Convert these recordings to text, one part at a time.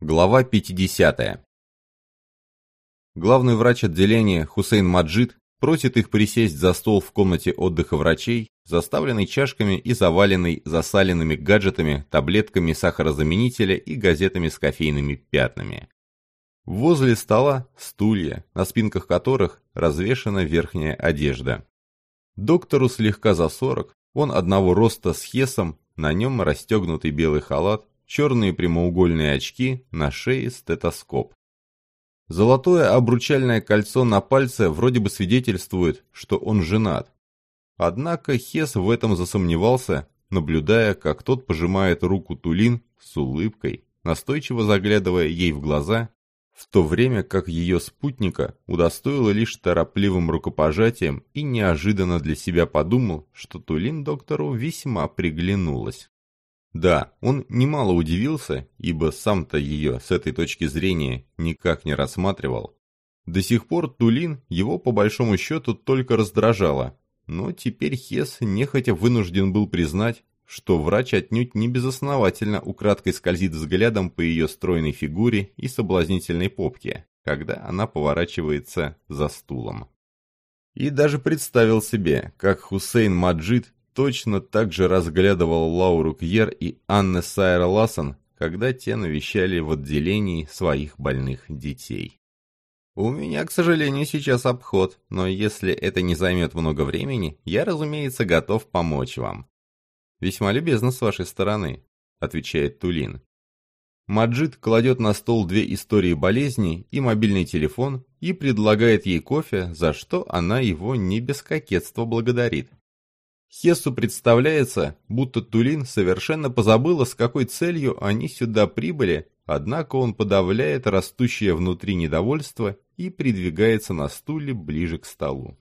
Глава 50. Главный врач отделения Хусейн Маджид просит их присесть за стол в комнате отдыха врачей, заставленный чашками и заваленный засаленными гаджетами, таблетками сахарозаменителя и газетами с кофейными пятнами. Возле стола стулья, на спинках которых развешана верхняя одежда. Доктору слегка за сорок, он одного роста с хесом, на нем расстегнутый белый халат, черные прямоугольные очки, на шее стетоскоп. Золотое обручальное кольцо на пальце вроде бы свидетельствует, что он женат. Однако Хес в этом засомневался, наблюдая, как тот пожимает руку Тулин с улыбкой, настойчиво заглядывая ей в глаза, в то время как ее спутника удостоило лишь торопливым рукопожатием и неожиданно для себя подумал, что Тулин доктору весьма приглянулась. Да, он немало удивился, ибо сам-то ее с этой точки зрения никак не рассматривал. До сих пор Тулин его по большому счету только раздражала, но теперь Хес нехотя вынужден был признать, что врач отнюдь не безосновательно украдкой скользит взглядом по ее стройной фигуре и соблазнительной попке, когда она поворачивается за стулом. И даже представил себе, как Хусейн Маджид точно так же разглядывал Лауру Кьер и Анны Сайра Лассен, когда те навещали в отделении своих больных детей. «У меня, к сожалению, сейчас обход, но если это не займет много времени, я, разумеется, готов помочь вам». «Весьма любезно с вашей стороны», — отвечает Тулин. Маджид кладет на стол две истории болезни и мобильный телефон и предлагает ей кофе, за что она его не без кокетства благодарит. Хессу представляется, будто Тулин совершенно позабыла, с какой целью они сюда прибыли, однако он подавляет растущее внутри недовольство и придвигается на стуле ближе к столу.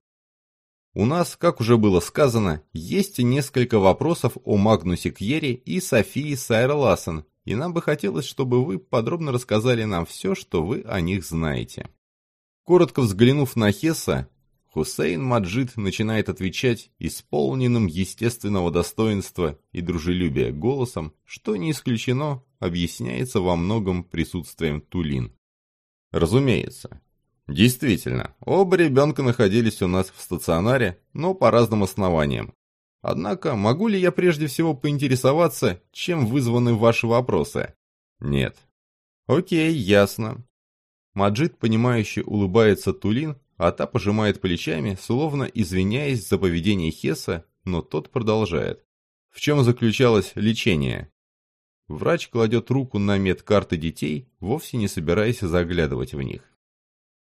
У нас, как уже было сказано, есть несколько вопросов о Магнусе Кьере и Софии Сайр и нам бы хотелось, чтобы вы подробно рассказали нам все, что вы о них знаете. Коротко взглянув на Хесса, Хусейн Маджид начинает отвечать исполненным естественного достоинства и дружелюбия голосом, что не исключено, объясняется во многом присутствием Тулин. Разумеется. Действительно, оба ребенка находились у нас в стационаре, но по разным основаниям. Однако, могу ли я прежде всего поинтересоваться, чем вызваны ваши вопросы? Нет. Окей, ясно. Маджид, понимающе улыбается Тулин, а та пожимает плечами, словно извиняясь за поведение Хесса, но тот продолжает. В чем заключалось лечение? Врач кладет руку на медкарты детей, вовсе не собираясь заглядывать в них.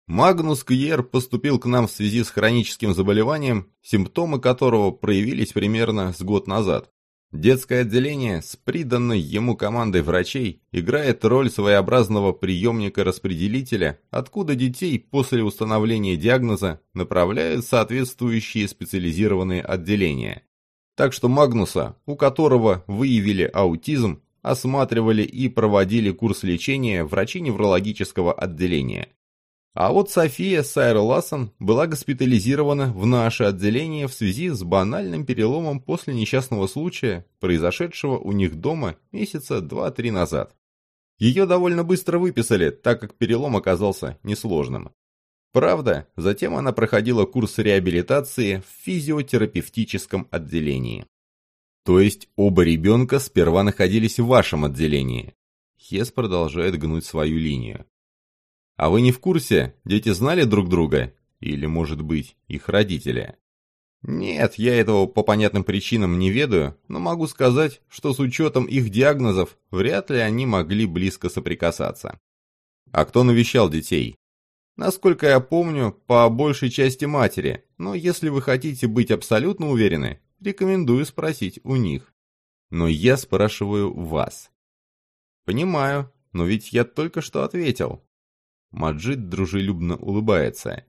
Магнус Кьер поступил к нам в связи с хроническим заболеванием, симптомы которого проявились примерно с год назад. Детское отделение с приданной ему командой врачей играет роль своеобразного приемника-распределителя, откуда детей после установления диагноза направляют соответствующие специализированные отделения. Так что Магнуса, у которого выявили аутизм, осматривали и проводили курс лечения врачи неврологического отделения. А вот София Сайр Лассен была госпитализирована в наше отделение в связи с банальным переломом после несчастного случая, произошедшего у них дома месяца два-три назад. Ее довольно быстро выписали, так как перелом оказался несложным. Правда, затем она проходила курс реабилитации в физиотерапевтическом отделении. То есть оба ребенка сперва находились в вашем отделении. Хес продолжает гнуть свою линию. А вы не в курсе, дети знали друг друга? Или, может быть, их родители? Нет, я этого по понятным причинам не ведаю, но могу сказать, что с учетом их диагнозов, вряд ли они могли близко соприкасаться. А кто навещал детей? Насколько я помню, по большей части матери, но если вы хотите быть абсолютно уверены, рекомендую спросить у них. Но я спрашиваю вас. Понимаю, но ведь я только что ответил. Маджид дружелюбно улыбается.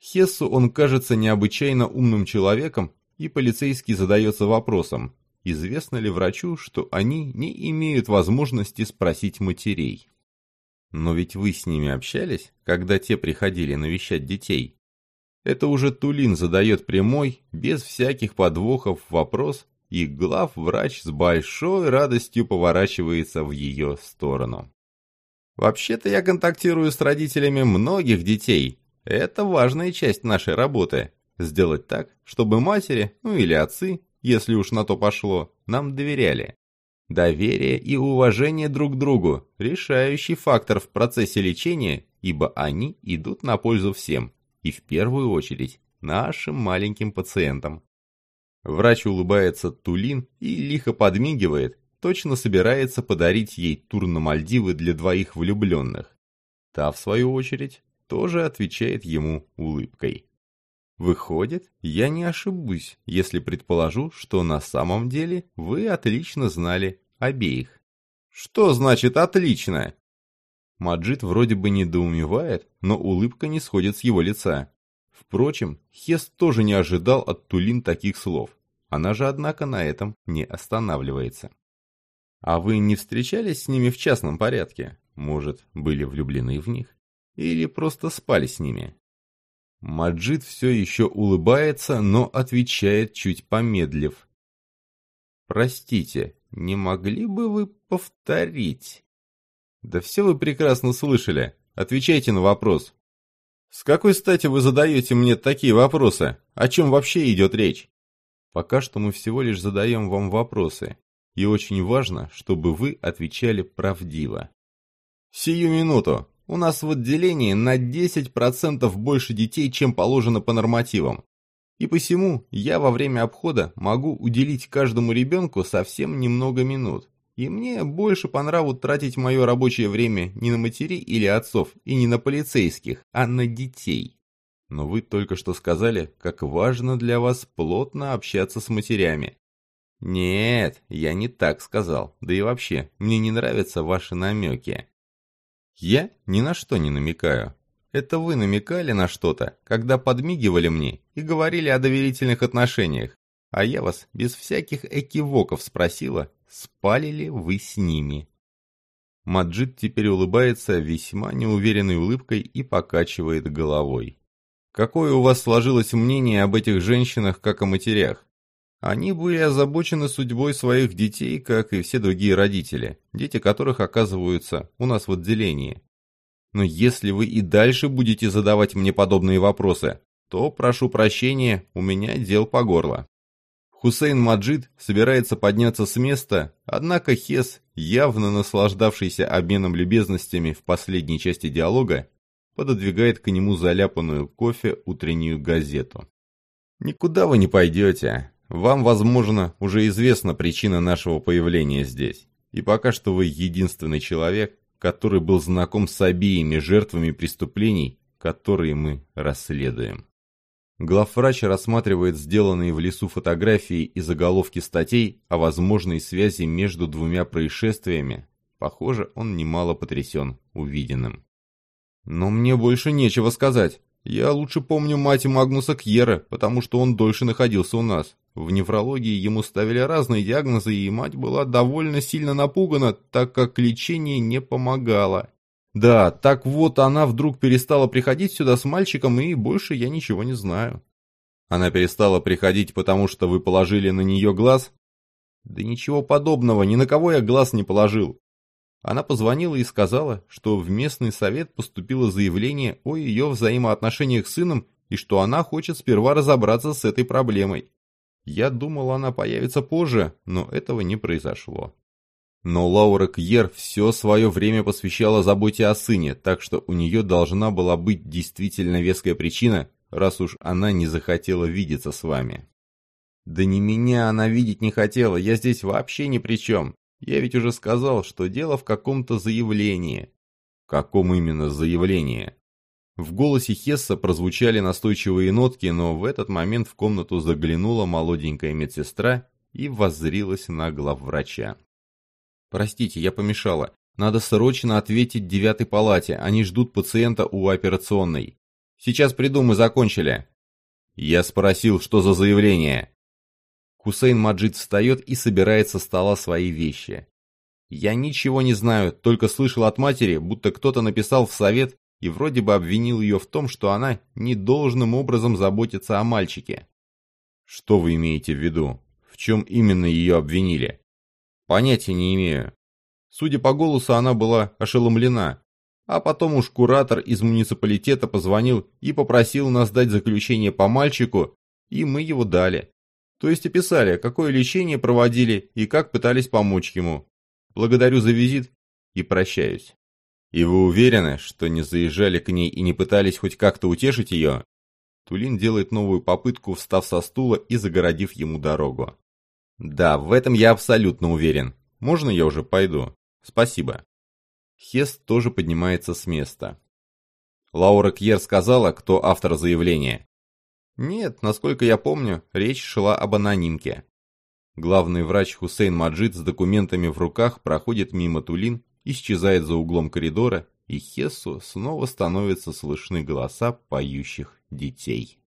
Хессу он кажется необычайно умным человеком, и полицейский задается вопросом, известно ли врачу, что они не имеют возможности спросить матерей. Но ведь вы с ними общались, когда те приходили навещать детей? Это уже Тулин задает прямой, без всяких подвохов вопрос, и глав врач с большой радостью поворачивается в ее сторону. Вообще-то я контактирую с родителями многих детей. Это важная часть нашей работы. Сделать так, чтобы матери, ну или отцы, если уж на то пошло, нам доверяли. Доверие и уважение друг к другу – решающий фактор в процессе лечения, ибо они идут на пользу всем, и в первую очередь нашим маленьким пациентам. Врач улыбается Тулин и лихо подмигивает, точно собирается подарить ей тур на Мальдивы для двоих влюбленных. Та, в свою очередь, тоже отвечает ему улыбкой. Выходит, я не ошибусь, если предположу, что на самом деле вы отлично знали обеих. Что значит «отлично»? Маджид вроде бы недоумевает, но улыбка не сходит с его лица. Впрочем, Хес тоже не ожидал от Тулин таких слов. Она же, однако, на этом не останавливается. А вы не встречались с ними в частном порядке? Может, были влюблены в них? Или просто спали с ними? Маджид все еще улыбается, но отвечает чуть помедлив. «Простите, не могли бы вы повторить?» «Да все вы прекрасно слышали. Отвечайте на вопрос». «С какой стати вы задаете мне такие вопросы? О чем вообще идет речь?» «Пока что мы всего лишь задаем вам вопросы, и очень важно, чтобы вы отвечали правдиво». «Сию минуту. У нас в отделении на 10% больше детей, чем положено по нормативам. И посему я во время обхода могу уделить каждому ребенку совсем немного минут. И мне больше по нраву тратить мое рабочее время не на матерей или отцов, и не на полицейских, а на детей. Но вы только что сказали, как важно для вас плотно общаться с матерями. Нет, я не так сказал. Да и вообще, мне не нравятся ваши намеки. Я ни на что не намекаю. Это вы намекали на что-то, когда подмигивали мне и говорили о доверительных отношениях, а я вас без всяких экивоков спросила, спали ли вы с ними. Маджид теперь улыбается весьма неуверенной улыбкой и покачивает головой. Какое у вас сложилось мнение об этих женщинах, как о матерях? Они были озабочены судьбой своих детей, как и все другие родители, дети которых оказываются у нас в отделении. Но если вы и дальше будете задавать мне подобные вопросы, то, прошу прощения, у меня дел по горло. Хусейн Маджид собирается подняться с места, однако Хес, явно наслаждавшийся обменом любезностями в последней части диалога, пододвигает к нему заляпанную кофе утреннюю газету. «Никуда вы не пойдете. Вам, возможно, уже известна причина нашего появления здесь, и пока что вы единственный человек, который был знаком с обеими жертвами преступлений, которые мы расследуем. Главврач рассматривает сделанные в лесу фотографии и заголовки статей о возможной связи между двумя происшествиями. Похоже, он немало потрясен увиденным. «Но мне больше нечего сказать. Я лучше помню мать Магнуса Кьера, потому что он дольше находился у нас. В нефрологии ему ставили разные диагнозы, и мать была довольно сильно напугана, так как лечение не помогало. Да, так вот она вдруг перестала приходить сюда с мальчиком, и больше я ничего не знаю. Она перестала приходить, потому что вы положили на нее глаз? Да ничего подобного, ни на кого я глаз не положил. Она позвонила и сказала, что в местный совет поступило заявление о ее взаимоотношениях с сыном и что она хочет сперва разобраться с этой проблемой. Я думал, она появится позже, но этого не произошло. Но Лаура Кьер все свое время посвящала заботе о сыне, так что у нее должна была быть действительно веская причина, раз уж она не захотела видеться с вами. Да не меня она видеть не хотела, я здесь вообще ни при чем. Я ведь уже сказал, что дело в каком-то заявлении. В каком именно заявлении? В голосе Хесса прозвучали настойчивые нотки, но в этот момент в комнату заглянула молоденькая медсестра и воззрилась на главврача. «Простите, я помешала. Надо срочно ответить девятой палате, они ждут пациента у операционной. Сейчас приду, мы закончили». Я спросил, что за заявление. Хусейн Маджид встает и собирает со стола свои вещи. Я ничего не знаю, только слышал от матери, будто кто-то написал в совет, и вроде бы обвинил ее в том, что она недолжным образом заботится о мальчике. Что вы имеете в виду? В чем именно ее обвинили? Понятия не имею. Судя по голосу, она была ошеломлена. А потом уж куратор из муниципалитета позвонил и попросил нас дать заключение по мальчику, и мы его дали. То есть описали, какое лечение проводили и как пытались помочь ему. Благодарю за визит и прощаюсь. И вы уверены, что не заезжали к ней и не пытались хоть как-то утешить ее? Тулин делает новую попытку, встав со стула и загородив ему дорогу. Да, в этом я абсолютно уверен. Можно я уже пойду? Спасибо. Хест тоже поднимается с места. Лаура Кьер сказала, кто автор заявления. Нет, насколько я помню, речь шла об анонимке. Главный врач Хусейн Маджид с документами в руках проходит мимо Тулин, исчезает за углом коридора, и Хессу снова становятся слышны голоса поющих детей.